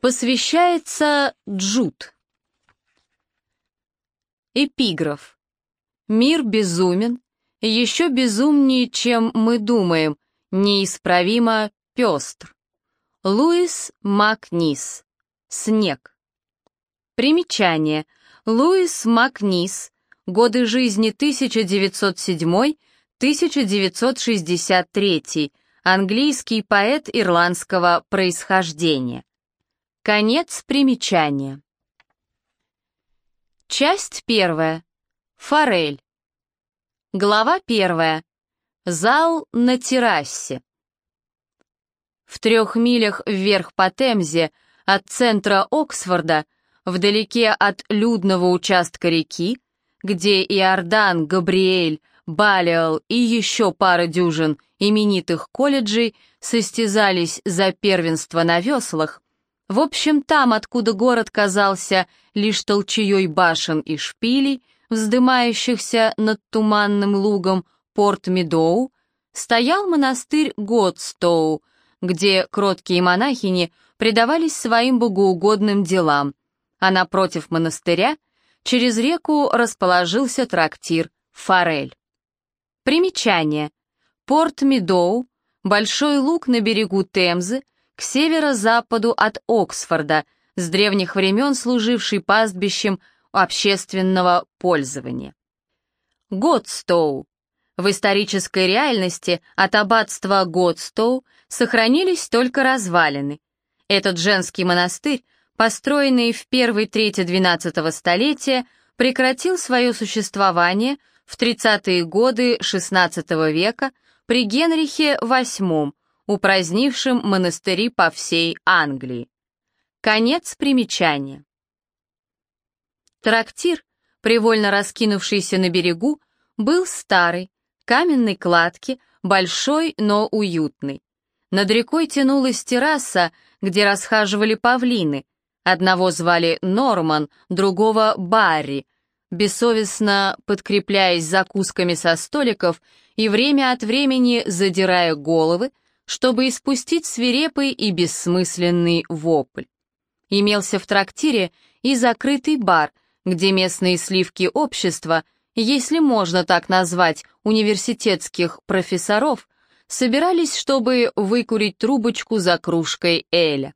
Посвящается Джуд. Эпиграф. Мир безумен, еще безумнее, чем мы думаем, неисправимо пестр. Луис Макнис. Снег. Примечание. Луис Макнис. Годы жизни 1907-1963. Английский поэт ирландского происхождения. Конец примечания. Часть первая. Форель. Глава первая. Зал на террасе. В трех милях вверх по Темзе от центра Оксфорда, вдалеке от людного участка реки, где Иордан, Габриэль, Балиал и еще пара дюжин именитых колледжей состязались за первенство на веслах, в общем, там, откуда город казался лишь толчеей башен и шпилей, вздымающихся над туманным лугом Порт-Медоу, стоял монастырь Годстоу, где кроткие монахини предавались своим богоугодным делам, а напротив монастыря через реку расположился трактир «Форель». Примечание. Порт-Медоу, большой луг на берегу Темзы, к северо-западу от Оксфорда, с древних времен служивший пастбищем общественного пользования. Годстоу. В исторической реальности от аббатства Годстоу сохранились только развалины. Этот женский монастырь, построенный в первой трети XII столетия, прекратил свое существование в 30-е годы XVI века при Генрихе VIII, упразднившим монастыри по всей Англии. Конец примечания. Трактир, привольно раскинувшийся на берегу, был старый, каменной кладки, большой, но уютный. Над рекой тянулась терраса, где расхаживали павлины. Одного звали Норман, другого Барри, бессовестно подкрепляясь закусками со столиков и время от времени задирая головы, чтобы испустить свирепый и бессмысленный вопль. Имелся в трактире и закрытый бар, где местные сливки общества, если можно так назвать университетских профессоров, собирались, чтобы выкурить трубочку за кружкой Эля.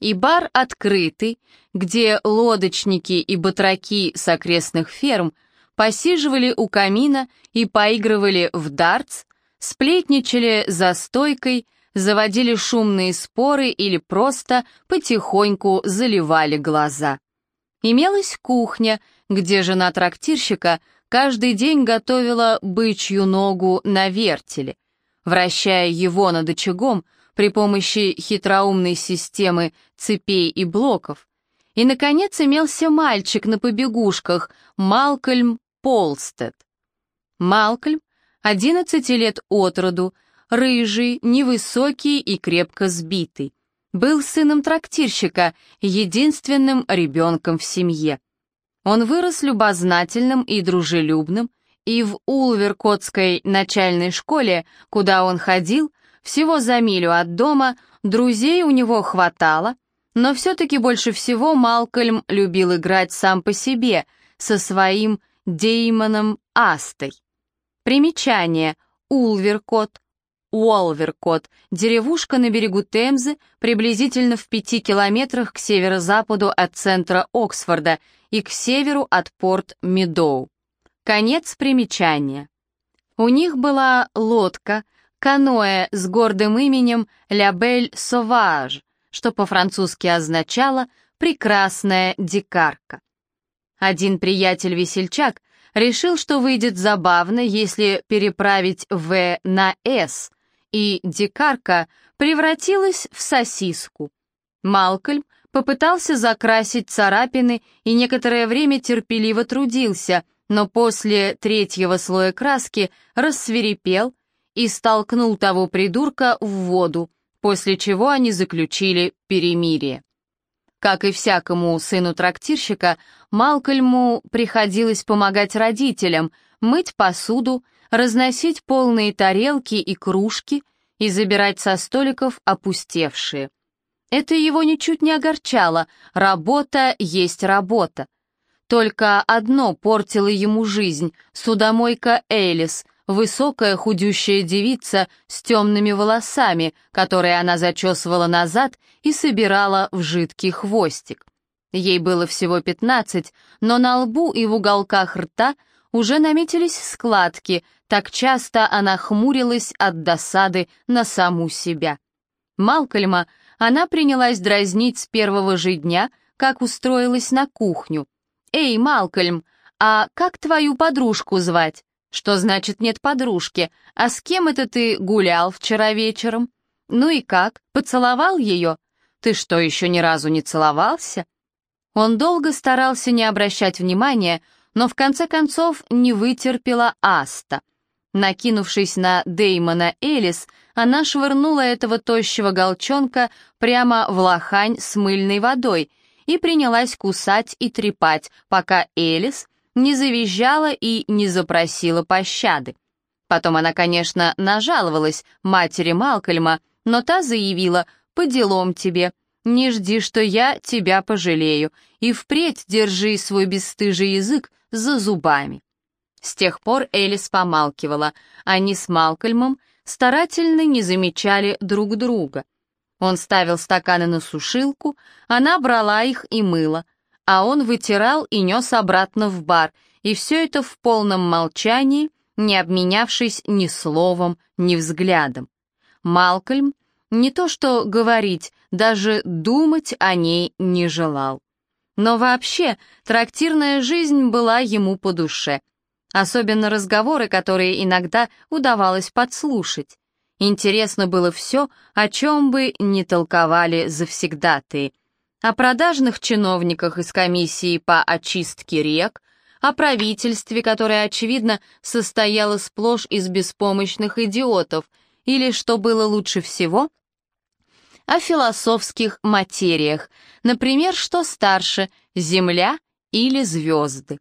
И бар открытый, где лодочники и батраки с окрестных ферм посиживали у камина и поигрывали в дартс, сплетничали за стойкой, заводили шумные споры или просто потихоньку заливали глаза. Имелась кухня, где жена трактирщика каждый день готовила бычью ногу на вертеле, вращая его над очагом при помощи хитроумной системы цепей и блоков. И, наконец, имелся мальчик на побегушках, Малкольм Полстед. Малкольм 11 лет от роду, рыжий, невысокий и крепко сбитый. Был сыном трактирщика, единственным ребенком в семье. Он вырос любознательным и дружелюбным, и в Улверкотской начальной школе, куда он ходил, всего за милю от дома, друзей у него хватало, но все-таки больше всего Малкольм любил играть сам по себе, со своим Деймоном Астой. Примечание. Улверкот, Уолверкот, деревушка на берегу Темзы, приблизительно в пяти километрах к северо-западу от центра Оксфорда и к северу от порт Медоу. Конец примечания. У них была лодка, каноэ с гордым именем «Ля Бель Соваж», что по-французски означало «прекрасная дикарка». Один приятель-весельчак решил, что выйдет забавно, если переправить «В» на «С», и дикарка превратилась в сосиску. Малкольм попытался закрасить царапины и некоторое время терпеливо трудился, но после третьего слоя краски рассверепел и столкнул того придурка в воду, после чего они заключили перемирие. Как и всякому сыну трактирщика, Малкольму приходилось помогать родителям, мыть посуду, разносить полные тарелки и кружки и забирать со столиков опустевшие. Это его ничуть не огорчало, работа есть работа. Только одно портило ему жизнь — судомойка Элис, высокая худющая девица с темными волосами, которые она зачесывала назад и собирала в жидкий хвостик. Ей было всего пятнадцать, но на лбу и в уголках рта уже наметились складки, так часто она хмурилась от досады на саму себя. Малкольма она принялась дразнить с первого же дня, как устроилась на кухню. «Эй, Малкольм, а как твою подружку звать?» «Что значит нет подружки? А с кем это ты гулял вчера вечером?» «Ну и как? Поцеловал ее?» «Ты что, еще ни разу не целовался?» Он долго старался не обращать внимания, но в конце концов не вытерпела Аста. Накинувшись на Деймона Элис, она швырнула этого тощего голчонка прямо в лохань с мыльной водой и принялась кусать и трепать, пока Элис не завизжала и не запросила пощады. Потом она, конечно, нажаловалась матери Малкольма, но та заявила «по делам тебе», не жди, что я тебя пожалею, и впредь держи свой бесстыжий язык за зубами. С тех пор Элис помалкивала, они с Малкольмом старательно не замечали друг друга. Он ставил стаканы на сушилку, она брала их и мыла, а он вытирал и нес обратно в бар, и все это в полном молчании, не обменявшись ни словом, ни взглядом. Малкольм не то что говорить, даже думать о ней не желал. Но вообще, трактирная жизнь была ему по душе. Особенно разговоры, которые иногда удавалось подслушать. Интересно было все, о чем бы не толковали завсегдатые. О продажных чиновниках из комиссии по очистке рек, о правительстве, которое, очевидно, состояло сплошь из беспомощных идиотов, или, что было лучше всего, о философских материях, например, что старше, Земля или звезды.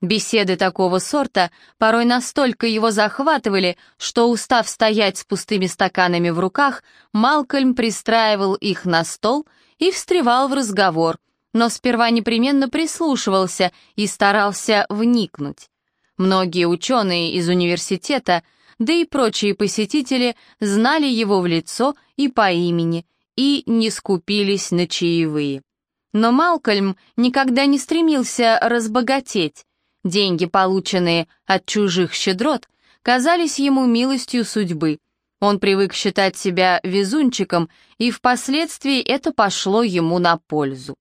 Беседы такого сорта порой настолько его захватывали, что, устав стоять с пустыми стаканами в руках, Малкольм пристраивал их на стол и встревал в разговор, но сперва непременно прислушивался и старался вникнуть. Многие ученые из университета – да и прочие посетители знали его в лицо и по имени и не скупились на чаевые. Но Малкольм никогда не стремился разбогатеть. Деньги, полученные от чужих щедрот, казались ему милостью судьбы. Он привык считать себя везунчиком, и впоследствии это пошло ему на пользу.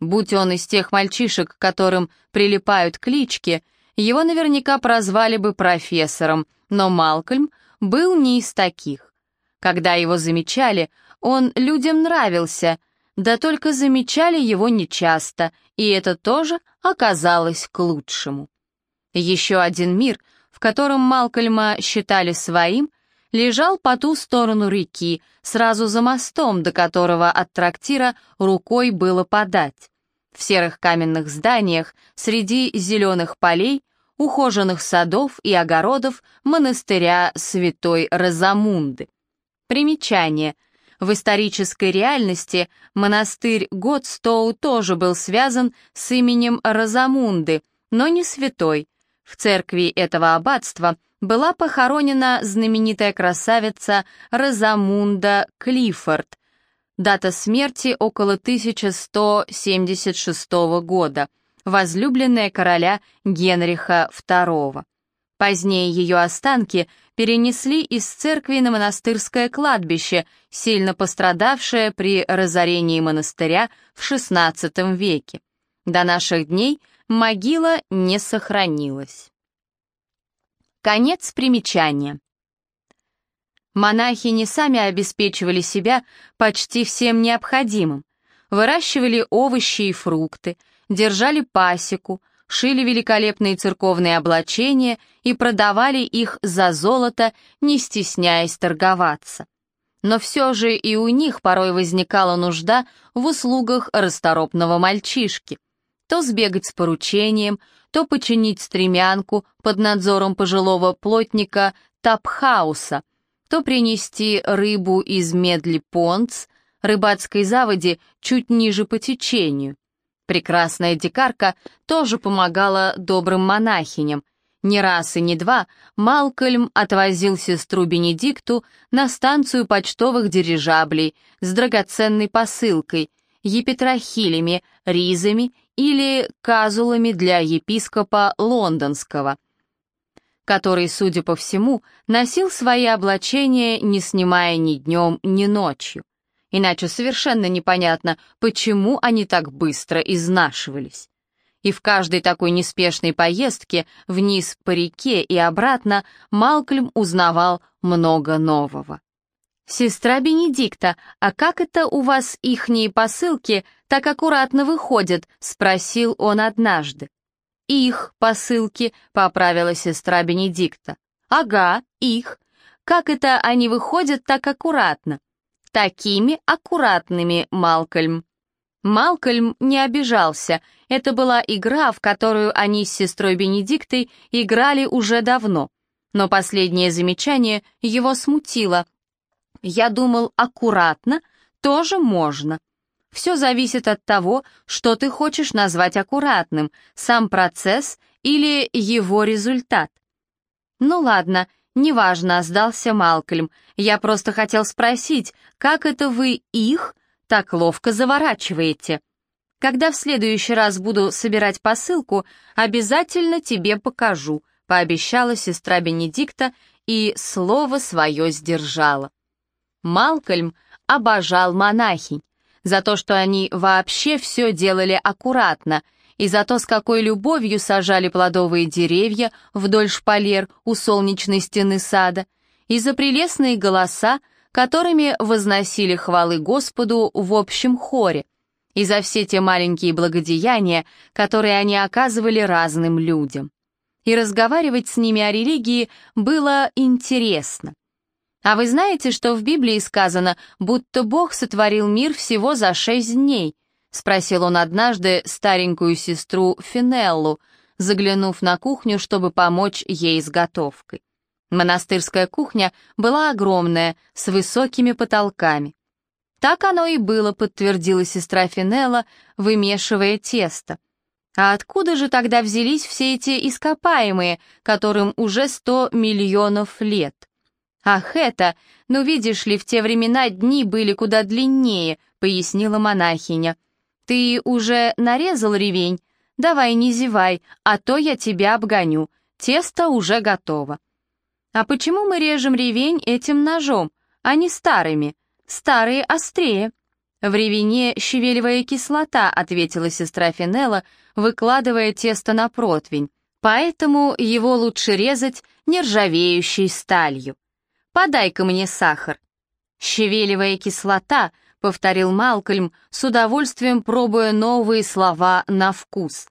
Будь он из тех мальчишек, которым прилипают клички, его наверняка прозвали бы профессором, но Малкольм был не из таких. Когда его замечали, он людям нравился, да только замечали его нечасто, и это тоже оказалось к лучшему. Еще один мир, в котором Малкольма считали своим, лежал по ту сторону реки, сразу за мостом, до которого от трактира рукой было подать. В серых каменных зданиях, среди зеленых полей, ухоженных садов и огородов монастыря святой Розамунды. Примечание. В исторической реальности монастырь Готстоу тоже был связан с именем Розамунды, но не святой. В церкви этого аббатства была похоронена знаменитая красавица Розамунда Клиффорд. Дата смерти около 1176 года – возлюбленная короля Генриха II. Позднее ее останки перенесли из церкви на монастырское кладбище, сильно пострадавшее при разорении монастыря в XVI веке. До наших дней могила не сохранилась. Конец примечания. Монахи не сами обеспечивали себя почти всем необходимым, выращивали овощи и фрукты, держали пасеку, шили великолепные церковные облачения и продавали их за золото, не стесняясь торговаться. Но все же и у них порой возникала нужда в услугах расторопного мальчишки. То сбегать с поручением, то починить стремянку под надзором пожилого плотника Тапхауса, то принести рыбу из медли понц, рыбацкой заводи чуть ниже по течению. Прекрасная дикарка тоже помогала добрым монахиням. Не раз и не два Малкольм отвозил сестру Бенедикту на станцию почтовых дирижаблей с драгоценной посылкой, епитрахилями, ризами или казулами для епископа лондонского, который, судя по всему, носил свои облачения, не снимая ни днем, ни ночью. Иначе совершенно непонятно, почему они так быстро изнашивались. И в каждой такой неспешной поездке вниз по реке и обратно Малкольм узнавал много нового. «Сестра Бенедикта, а как это у вас ихние посылки так аккуратно выходят?» — спросил он однажды. «Их посылки», — поправила сестра Бенедикта. «Ага, их. Как это они выходят так аккуратно?» Такими аккуратными, Малкольм». Малкольм не обижался. Это была игра, в которую они с сестрой Бенедиктой играли уже давно. Но последнее замечание его смутило. «Я думал, аккуратно тоже можно». Все зависит от того, что ты хочешь назвать аккуратным, сам процесс или его результат. Ну ладно, «Неважно», — сдался Малкольм. «Я просто хотел спросить, как это вы их так ловко заворачиваете? Когда в следующий раз буду собирать посылку, обязательно тебе покажу», — пообещала сестра Бенедикта и слово свое сдержала. Малкольм обожал монахинь за то, что они вообще все делали аккуратно — и за то, с какой любовью сажали плодовые деревья вдоль шпалер у солнечной стены сада, и за прелестные голоса, которыми возносили хвалы Господу в общем хоре, и за все те маленькие благодеяния, которые они оказывали разным людям. И разговаривать с ними о религии было интересно. А вы знаете, что в Библии сказано, будто Бог сотворил мир всего за шесть дней, — спросил он однажды старенькую сестру Финеллу, заглянув на кухню, чтобы помочь ей с готовкой. Монастырская кухня была огромная, с высокими потолками. «Так оно и было», — подтвердила сестра Финелла, вымешивая тесто. «А откуда же тогда взялись все эти ископаемые, которым уже сто миллионов лет?» «Ах это, ну видишь ли, в те времена дни были куда длиннее», — пояснила монахиня. «Ты уже нарезал ревень? Давай не зевай, а то я тебя обгоню. Тесто уже готово». «А почему мы режем ревень этим ножом, а не старыми? Старые острее». «В ревене щавелевая кислота», — ответила сестра Финелла, выкладывая тесто на противень. «Поэтому его лучше резать нержавеющей сталью. Подай-ка мне сахар». Щавелевая кислота повторил Малкольм, с удовольствием пробуя новые слова на вкус.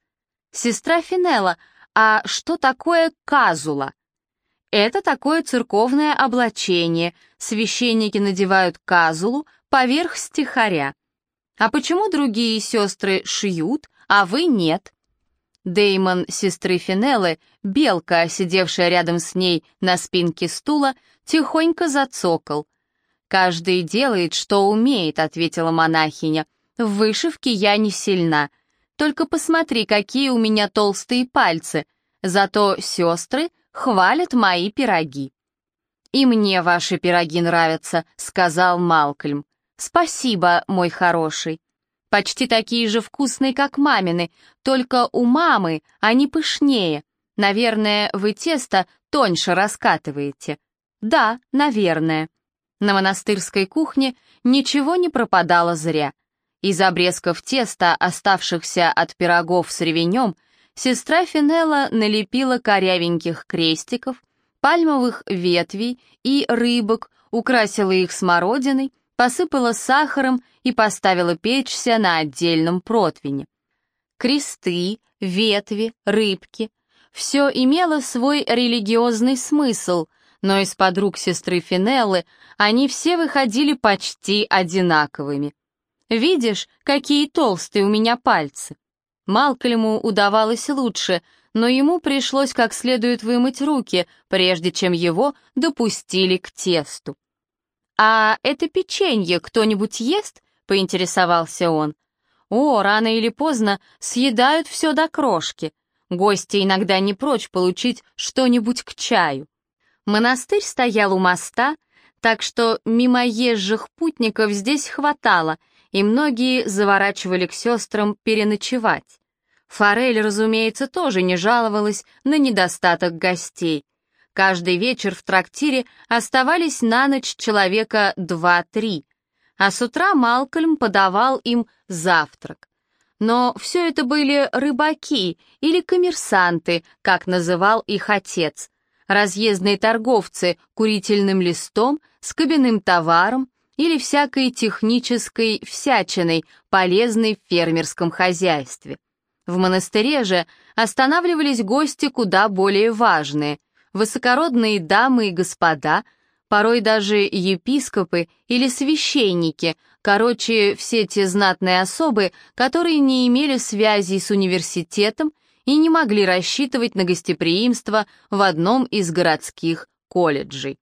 «Сестра Финелла, а что такое казула?» «Это такое церковное облачение. Священники надевают казулу поверх стихаря. А почему другие сестры шьют, а вы нет?» Деймон сестры Финеллы, белка, сидевшая рядом с ней на спинке стула, тихонько зацокал — «Каждый делает, что умеет», — ответила монахиня. «В вышивке я не сильна. Только посмотри, какие у меня толстые пальцы. Зато сестры хвалят мои пироги». «И мне ваши пироги нравятся», — сказал Малкольм. «Спасибо, мой хороший. Почти такие же вкусные, как мамины, только у мамы они пышнее. Наверное, вы тесто тоньше раскатываете». «Да, наверное». На монастырской кухне ничего не пропадало зря. Из обрезков теста, оставшихся от пирогов с ревенем, сестра Финелла налепила корявеньких крестиков, пальмовых ветвей и рыбок, украсила их смородиной, посыпала сахаром и поставила печься на отдельном противне. Кресты, ветви, рыбки — все имело свой религиозный смысл — но из подруг сестры Финеллы они все выходили почти одинаковыми. «Видишь, какие толстые у меня пальцы!» Малкольму удавалось лучше, но ему пришлось как следует вымыть руки, прежде чем его допустили к тесту. «А это печенье кто-нибудь ест?» — поинтересовался он. «О, рано или поздно съедают все до крошки. Гости иногда не прочь получить что-нибудь к чаю». Монастырь стоял у моста, так что мимоезжих путников здесь хватало, и многие заворачивали к сестрам переночевать. Форель, разумеется, тоже не жаловалась на недостаток гостей. Каждый вечер в трактире оставались на ночь человека два-три, а с утра Малкольм подавал им завтрак. Но все это были рыбаки или коммерсанты, как называл их отец, разъездные торговцы курительным листом, с кабинным товаром или всякой технической всячиной, полезной в фермерском хозяйстве. В монастыре же останавливались гости куда более важные — высокородные дамы и господа, порой даже епископы или священники, короче, все те знатные особы, которые не имели связей с университетом и не могли рассчитывать на гостеприимство в одном из городских колледжей.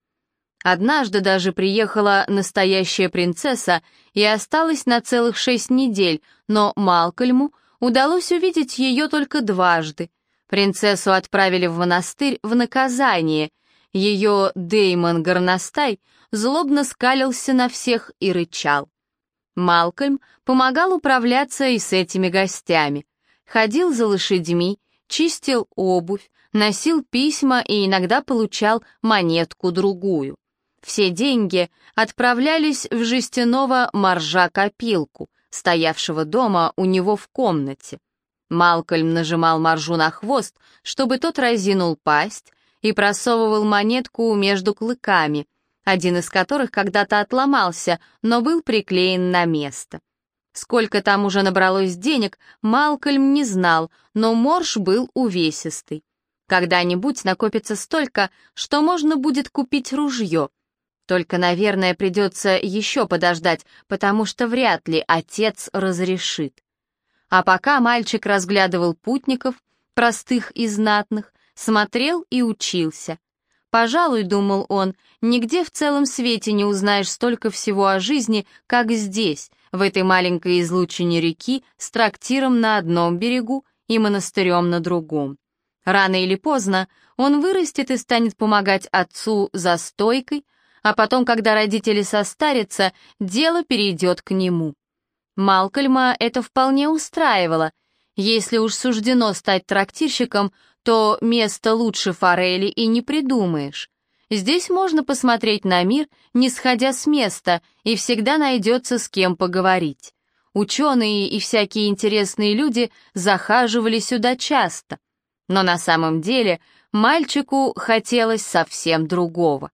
Однажды даже приехала настоящая принцесса и осталась на целых шесть недель, но Малкольму удалось увидеть ее только дважды, Принцессу отправили в монастырь в наказание. Ее Деймон Горностай злобно скалился на всех и рычал. Малкольм помогал управляться и с этими гостями. Ходил за лошадьми, чистил обувь, носил письма и иногда получал монетку-другую. Все деньги отправлялись в жестяного моржа-копилку, стоявшего дома у него в комнате. Малкольм нажимал Маржу на хвост, чтобы тот разинул пасть, и просовывал монетку между клыками, один из которых когда-то отломался, но был приклеен на место. Сколько там уже набралось денег, Малкольм не знал, но морж был увесистый. Когда-нибудь накопится столько, что можно будет купить ружье. Только, наверное, придется еще подождать, потому что вряд ли отец разрешит. А пока мальчик разглядывал путников, простых и знатных, смотрел и учился. Пожалуй, думал он, нигде в целом свете не узнаешь столько всего о жизни, как здесь, в этой маленькой излучине реки с трактиром на одном берегу и монастырем на другом. Рано или поздно он вырастет и станет помогать отцу за стойкой, а потом, когда родители состарятся, дело перейдет к нему. Малкольма это вполне устраивало. Если уж суждено стать трактирщиком, то место лучше форели и не придумаешь. Здесь можно посмотреть на мир, не сходя с места, и всегда найдется с кем поговорить. Ученые и всякие интересные люди захаживали сюда часто. Но на самом деле мальчику хотелось совсем другого.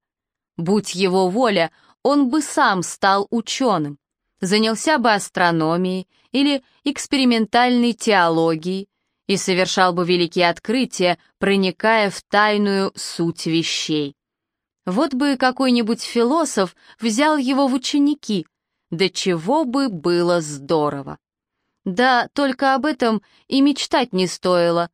Будь его воля, он бы сам стал ученым занялся бы астрономией или экспериментальной теологией и совершал бы великие открытия, проникая в тайную суть вещей. Вот бы какой-нибудь философ взял его в ученики, да чего бы было здорово. Да, только об этом и мечтать не стоило.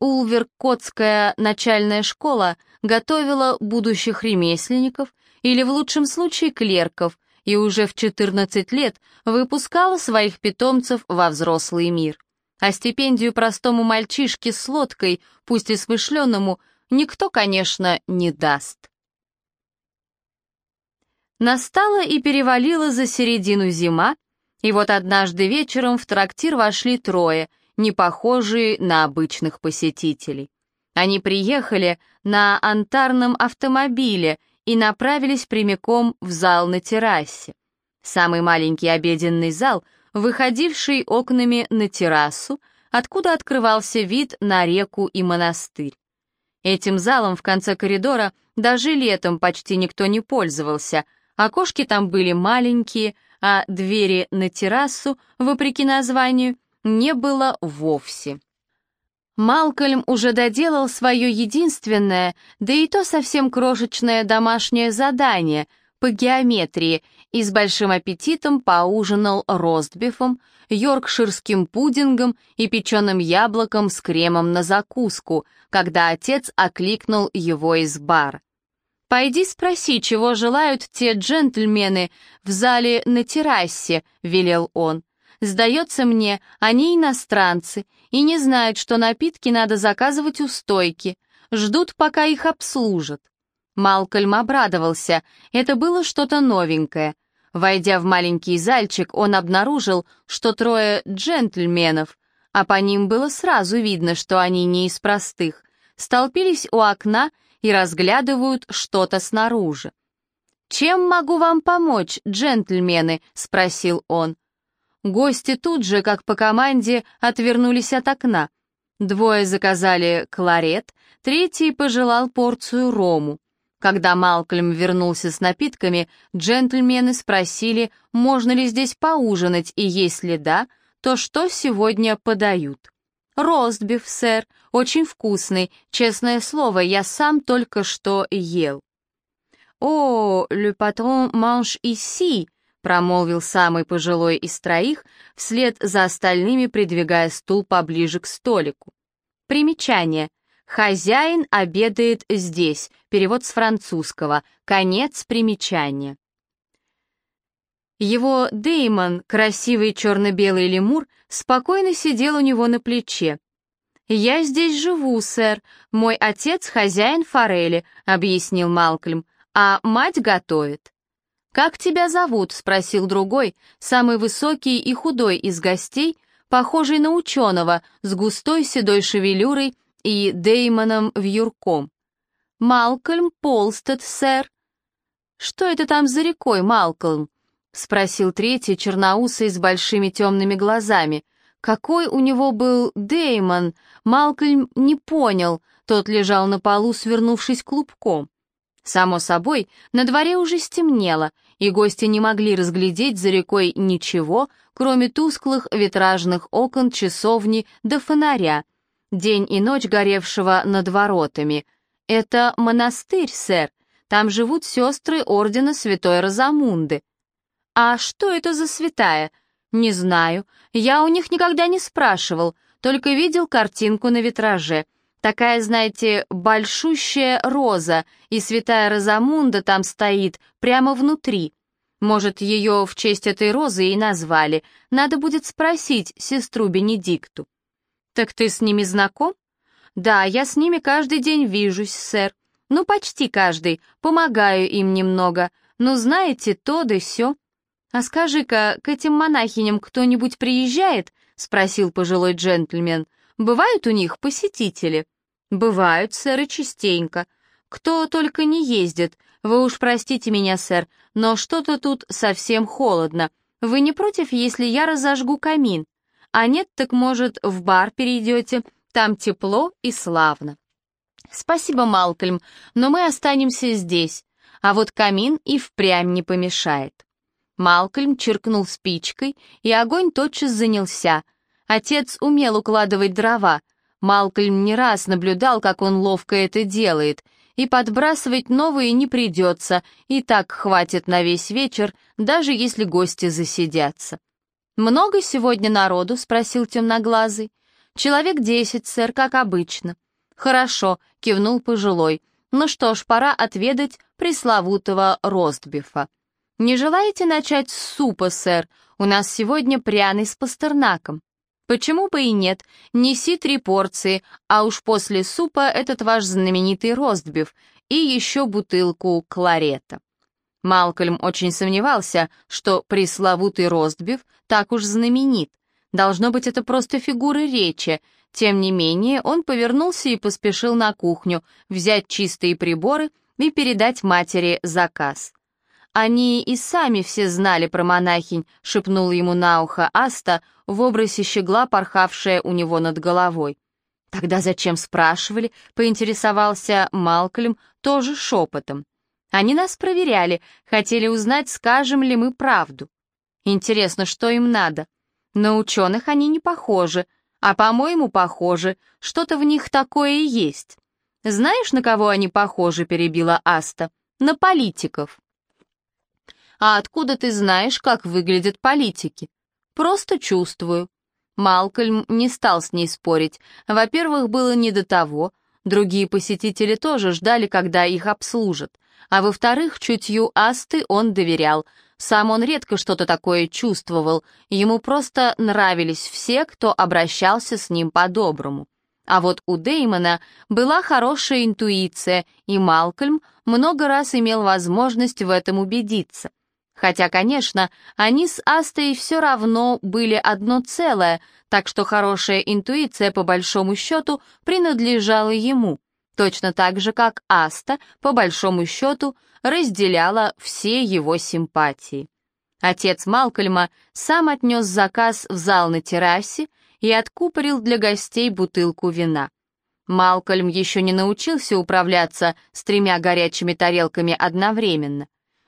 Улверкотская начальная школа готовила будущих ремесленников или в лучшем случае клерков, и уже в 14 лет выпускала своих питомцев во взрослый мир. А стипендию простому мальчишке с лодкой, пусть и смышленному, никто, конечно, не даст. Настала и перевалила за середину зима, и вот однажды вечером в трактир вошли трое, не похожие на обычных посетителей. Они приехали на антарном автомобиле и направились прямиком в зал на террасе. Самый маленький обеденный зал, выходивший окнами на террасу, откуда открывался вид на реку и монастырь. Этим залом в конце коридора даже летом почти никто не пользовался, окошки там были маленькие, а двери на террасу, вопреки названию, не было вовсе. Малкольм уже доделал свое единственное, да и то совсем крошечное домашнее задание по геометрии и с большим аппетитом поужинал ростбифом, йоркширским пудингом и печеным яблоком с кремом на закуску, когда отец окликнул его из бар. «Пойди спроси, чего желают те джентльмены в зале на террасе», — велел он. «Сдается мне, они иностранцы и не знают, что напитки надо заказывать у стойки. Ждут, пока их обслужат». Малкольм обрадовался. Это было что-то новенькое. Войдя в маленький зальчик, он обнаружил, что трое джентльменов, а по ним было сразу видно, что они не из простых, столпились у окна и разглядывают что-то снаружи. «Чем могу вам помочь, джентльмены?» — спросил он. Гости тут же, как по команде, отвернулись от окна. Двое заказали кларет, третий пожелал порцию рому. Когда Малкольм вернулся с напитками, джентльмены спросили, можно ли здесь поужинать, и если да, то что сегодня подают. «Ростбиф, сэр, очень вкусный, честное слово, я сам только что ел». «О, le patron mange ici», — промолвил самый пожилой из троих, вслед за остальными придвигая стул поближе к столику. Примечание. «Хозяин обедает здесь», перевод с французского, конец примечания. Его Деймон, красивый черно-белый лемур, спокойно сидел у него на плече. «Я здесь живу, сэр. Мой отец хозяин форели», — объяснил Малкольм, «а мать готовит». «Как тебя зовут?» — спросил другой, самый высокий и худой из гостей, похожий на ученого, с густой седой шевелюрой и Деймоном вьюрком. «Малкольм Полстед, сэр». «Что это там за рекой, Малкольм?» — спросил третий, черноусый с большими темными глазами. Какой у него был Деймон, Малкольм не понял, тот лежал на полу, свернувшись клубком. Само собой, на дворе уже стемнело, и гости не могли разглядеть за рекой ничего, кроме тусклых витражных окон часовни до фонаря, день и ночь горевшего над воротами. «Это монастырь, сэр, там живут сестры ордена Святой Розамунды», «А что это за святая?» «Не знаю. Я у них никогда не спрашивал, только видел картинку на витраже. Такая, знаете, большущая роза, и святая Розамунда там стоит, прямо внутри. Может, ее в честь этой розы и назвали. Надо будет спросить сестру Бенедикту». «Так ты с ними знаком?» «Да, я с ними каждый день вижусь, сэр. Ну, почти каждый. Помогаю им немного. Ну, знаете, то да сё. «А скажи-ка, к этим монахиням кто-нибудь приезжает?» — спросил пожилой джентльмен. «Бывают у них посетители?» «Бывают, сэр, и частенько. Кто только не ездит. Вы уж простите меня, сэр, но что-то тут совсем холодно. Вы не против, если я разожгу камин? А нет, так, может, в бар перейдете? Там тепло и славно». «Спасибо, Малкольм, но мы останемся здесь, а вот камин и впрямь не помешает». Малкольм чиркнул спичкой, и огонь тотчас занялся. Отец умел укладывать дрова. Малкольм не раз наблюдал, как он ловко это делает, и подбрасывать новые не придется, и так хватит на весь вечер, даже если гости засидятся. «Много сегодня народу?» — спросил темноглазый. «Человек десять, сэр, как обычно». «Хорошо», — кивнул пожилой. «Ну что ж, пора отведать пресловутого ростбифа». «Не желаете начать с супа, сэр? У нас сегодня пряный с пастернаком». «Почему бы и нет? Неси три порции, а уж после супа этот ваш знаменитый ростбиф и еще бутылку кларета». Малкольм очень сомневался, что пресловутый ростбиф так уж знаменит. Должно быть, это просто фигура речи. Тем не менее, он повернулся и поспешил на кухню, взять чистые приборы и передать матери заказ. «Они и сами все знали про монахинь», — шепнул ему на ухо Аста в образе щегла, порхавшая у него над головой. «Тогда зачем спрашивали?» — поинтересовался Малкольм тоже шепотом. «Они нас проверяли, хотели узнать, скажем ли мы правду. Интересно, что им надо? На ученых они не похожи, а, по-моему, похожи, что-то в них такое и есть. Знаешь, на кого они похожи?» — перебила Аста. «На политиков». А откуда ты знаешь, как выглядят политики? Просто чувствую. Малкольм не стал с ней спорить. Во-первых, было не до того. Другие посетители тоже ждали, когда их обслужат. а во-вторых, чутью Асты он доверял. Сам он редко что-то такое чувствовал, ему просто нравились все, кто обращался с ним по-доброму. А вот у Деймона была хорошая интуиция, и Малкольм много раз имел возможность в этом убедиться. Хотя, конечно, они с Астой все равно были одно целое, так что хорошая интуиция, по большому счету, принадлежала ему, точно так же, как Аста, по большому счету, разделяла все его симпатии. Отец Малкольма сам отнес заказ в зал на террасе и откупорил для гостей бутылку вина. Малкольм еще не научился управляться с тремя горячими тарелками одновременно.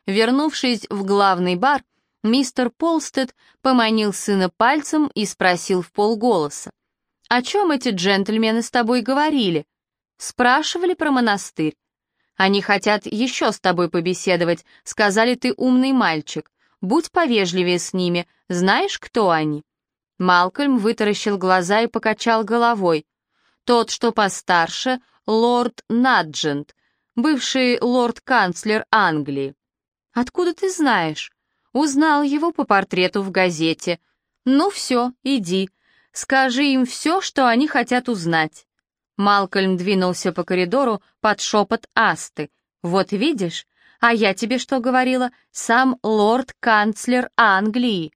Вернувшись в главный бар, мистер Полстед поманил сына пальцем и спросил в полголоса. «О чем эти джентльмены с тобой говорили?» «Спрашивали про монастырь. Они хотят еще с тобой побеседовать, сказали, ты умный мальчик. Будь повежливее с ними, знаешь, кто они?» Малкольм вытаращил глаза и покачал головой. Тот, что постарше, лорд Наджент, бывший лорд-канцлер Англии. «Откуда ты знаешь?» «Узнал его по портрету в газете. Ну все, иди. Скажи им все, что они хотят узнать». Малкольм двинулся по коридору под шепот Асты. «Вот видишь? А я тебе что говорила? Сам лорд-канцлер Англии».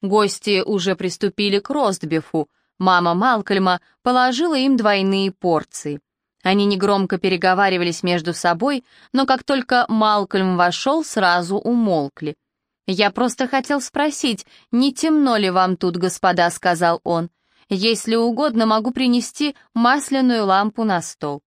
Гости уже приступили к ростбифу. Мама Малкольма положила им двойные порции. Они негромко переговаривались между собой, но как только Малкольм вошел, сразу умолкли. «Я просто хотел спросить, не темно ли вам тут, господа?» — сказал он. «Если угодно, могу принести масляную лампу на стол».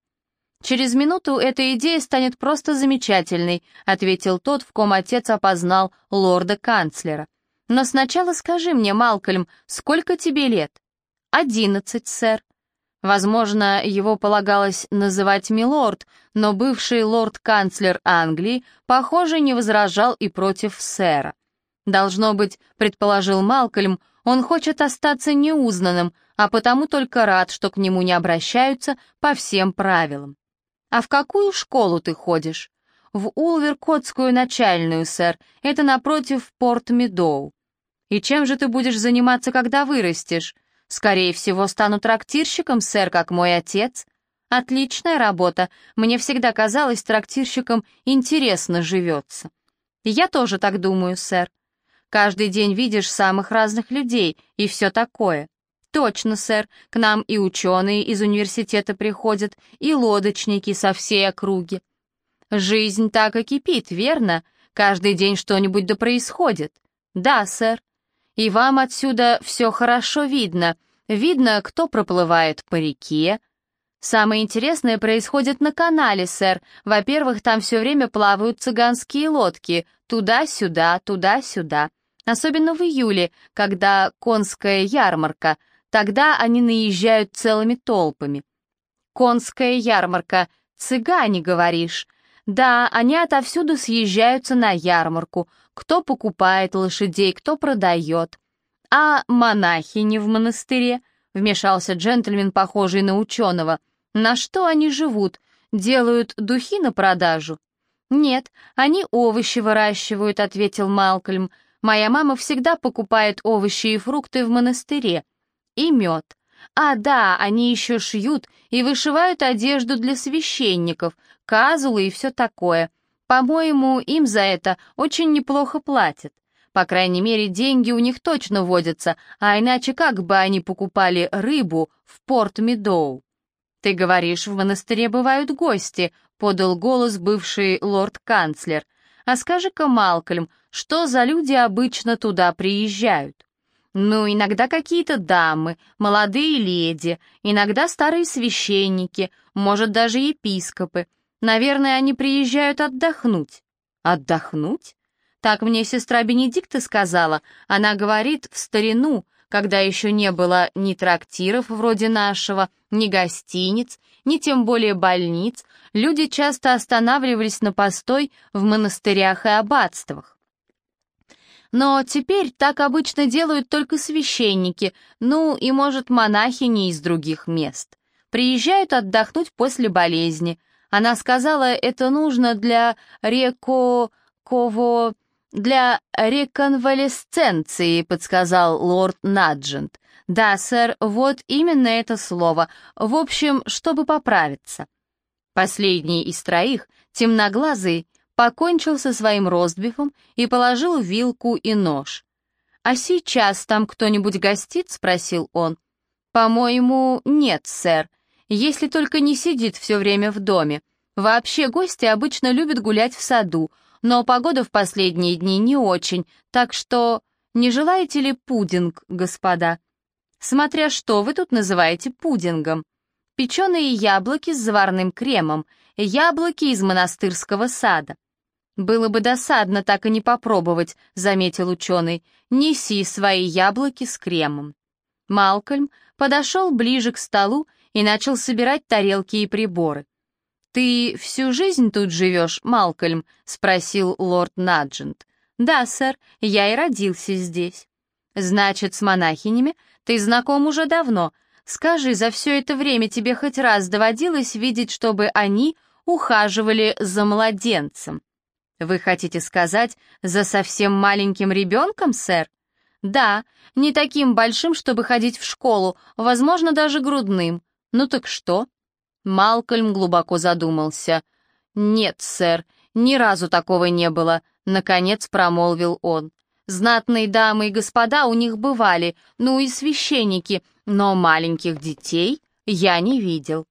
«Через минуту эта идея станет просто замечательной», — ответил тот, в ком отец опознал лорда-канцлера. «Но сначала скажи мне, Малкольм, сколько тебе лет?» «Одиннадцать, сэр». Возможно, его полагалось называть «милорд», но бывший лорд-канцлер Англии, похоже, не возражал и против сэра. Должно быть, предположил Малкольм, он хочет остаться неузнанным, а потому только рад, что к нему не обращаются по всем правилам. «А в какую школу ты ходишь?» «В Улверкотскую начальную, сэр. Это напротив Порт-Медоу». «И чем же ты будешь заниматься, когда вырастешь?» Скорее всего, стану трактирщиком, сэр, как мой отец. Отличная работа. Мне всегда казалось, трактирщикам интересно живется. Я тоже так думаю, сэр. Каждый день видишь самых разных людей и все такое. Точно, сэр, к нам и ученые из университета приходят, и лодочники со всей округи. Жизнь так и кипит, верно? Каждый день что-нибудь да происходит. Да, сэр. И вам отсюда все хорошо видно. Видно, кто проплывает по реке. Самое интересное происходит на канале, сэр. Во-первых, там все время плавают цыганские лодки. Туда-сюда, туда-сюда. Особенно в июле, когда конская ярмарка. Тогда они наезжают целыми толпами. Конская ярмарка. Цыгане, говоришь? Да, они отовсюду съезжаются на ярмарку. Кто покупает лошадей, кто продает. А монахини в монастыре, вмешался джентльмен, похожий на ученого. На что они живут? Делают духи на продажу? Нет, они овощи выращивают, ответил Малкольм. Моя мама всегда покупает овощи и фрукты в монастыре. И мед. А, да, они еще шьют и вышивают одежду для священников, казулы и все такое. По-моему, им за это очень неплохо платят. По крайней мере, деньги у них точно водятся, а иначе как бы они покупали рыбу в порт Медоу? «Ты говоришь, в монастыре бывают гости», — подал голос бывший лорд-канцлер. «А скажи-ка, Малкольм, что за люди обычно туда приезжают?» Ну, иногда какие-то дамы, молодые леди, иногда старые священники, может, даже епископы. Наверное, они приезжают отдохнуть. Отдохнуть? Так мне сестра Бенедикта сказала. Она говорит, в старину, когда еще не было ни трактиров вроде нашего, ни гостиниц, ни тем более больниц, люди часто останавливались на постой в монастырях и аббатствах. Но теперь так обычно делают только священники, ну и, может, монахини из других мест. Приезжают отдохнуть после болезни, Она сказала, это нужно для реко... ково... для реконвалесценции», — подсказал лорд Наджент. «Да, сэр, вот именно это слово. В общем, чтобы поправиться». Последний из троих, темноглазый, покончил со своим ростбифом и положил вилку и нож. «А сейчас там кто-нибудь гостит?» — спросил он. «По-моему, нет, сэр, если только не сидит все время в доме. Вообще гости обычно любят гулять в саду, но погода в последние дни не очень, так что не желаете ли пудинг, господа?» «Смотря что вы тут называете пудингом. Печеные яблоки с заварным кремом, яблоки из монастырского сада. «Было бы досадно так и не попробовать», — заметил ученый. «Неси свои яблоки с кремом». Малкольм подошел ближе к столу и начал собирать тарелки и приборы. «Ты всю жизнь тут живешь, Малкольм?» — спросил лорд Наджент. «Да, сэр, я и родился здесь». «Значит, с монахинями ты знаком уже давно. Скажи, за все это время тебе хоть раз доводилось видеть, чтобы они ухаживали за младенцем?» Вы хотите сказать, за совсем маленьким ребенком, сэр? Да, не таким большим, чтобы ходить в школу, возможно, даже грудным. Ну так что? Малкольм глубоко задумался. Нет, сэр, ни разу такого не было, наконец промолвил он. Знатные дамы и господа у них бывали, ну и священники, но маленьких детей я не видел.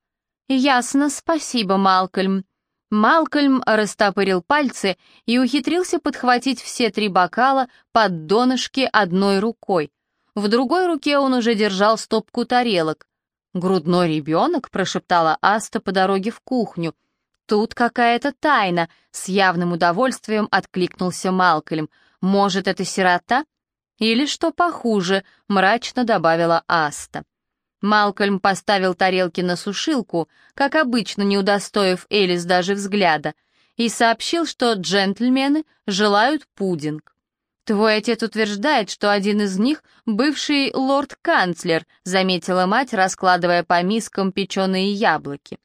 Ясно, спасибо, Малкольм. Малкольм растопырил пальцы и ухитрился подхватить все три бокала под донышки одной рукой. В другой руке он уже держал стопку тарелок. «Грудной ребенок?» — прошептала Аста по дороге в кухню. «Тут какая-то тайна», — с явным удовольствием откликнулся Малкольм. «Может, это сирота?» «Или что похуже», — мрачно добавила Аста. Малкольм поставил тарелки на сушилку, как обычно не удостоив Элис даже взгляда, и сообщил, что джентльмены желают пудинг. «Твой отец утверждает, что один из них — бывший лорд-канцлер», заметила мать, раскладывая по мискам печеные яблоки.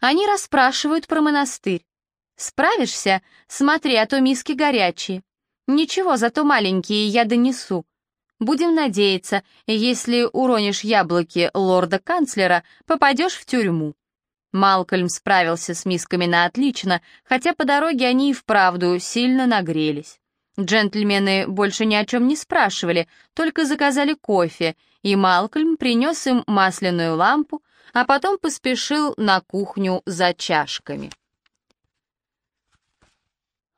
Они расспрашивают про монастырь. «Справишься? Смотри, а то миски горячие». «Ничего, зато маленькие, я донесу. Будем надеяться, если уронишь яблоки лорда-канцлера, попадешь в тюрьму». Малкольм справился с мисками на отлично, хотя по дороге они и вправду сильно нагрелись. Джентльмены больше ни о чем не спрашивали, только заказали кофе, и Малкольм принес им масляную лампу, а потом поспешил на кухню за чашками.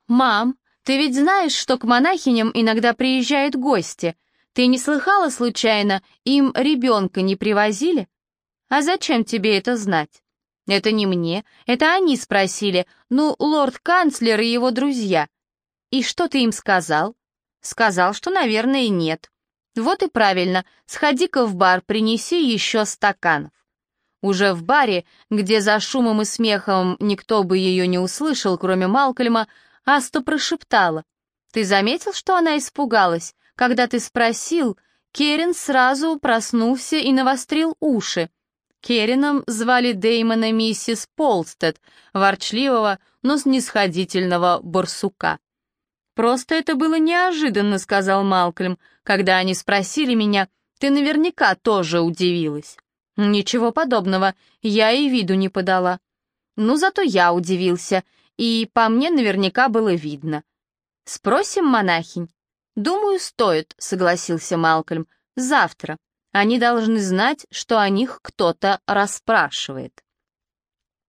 «Мам, ты ведь знаешь, что к монахиням иногда приезжают гости?» Ты не слыхала случайно, им ребенка не привозили? А зачем тебе это знать? Это не мне, это они спросили, ну, лорд-канцлер и его друзья. И что ты им сказал? Сказал, что, наверное, нет. Вот и правильно, сходи-ка в бар, принеси еще стаканов. Уже в баре, где за шумом и смехом никто бы ее не услышал, кроме Малкольма, Аста прошептала. «Ты заметил, что она испугалась? Когда ты спросил, Керин сразу проснулся и навострил уши. Керином звали Деймона миссис Полстед, ворчливого, но снисходительного барсука. «Просто это было неожиданно», — сказал Малкольм. «Когда они спросили меня, ты наверняка тоже удивилась». «Ничего подобного, я и виду не подала». «Ну, зато я удивился, и по мне наверняка было видно». «Спросим монахинь?» «Думаю, стоит», — согласился Малкольм. «Завтра. Они должны знать, что о них кто-то расспрашивает».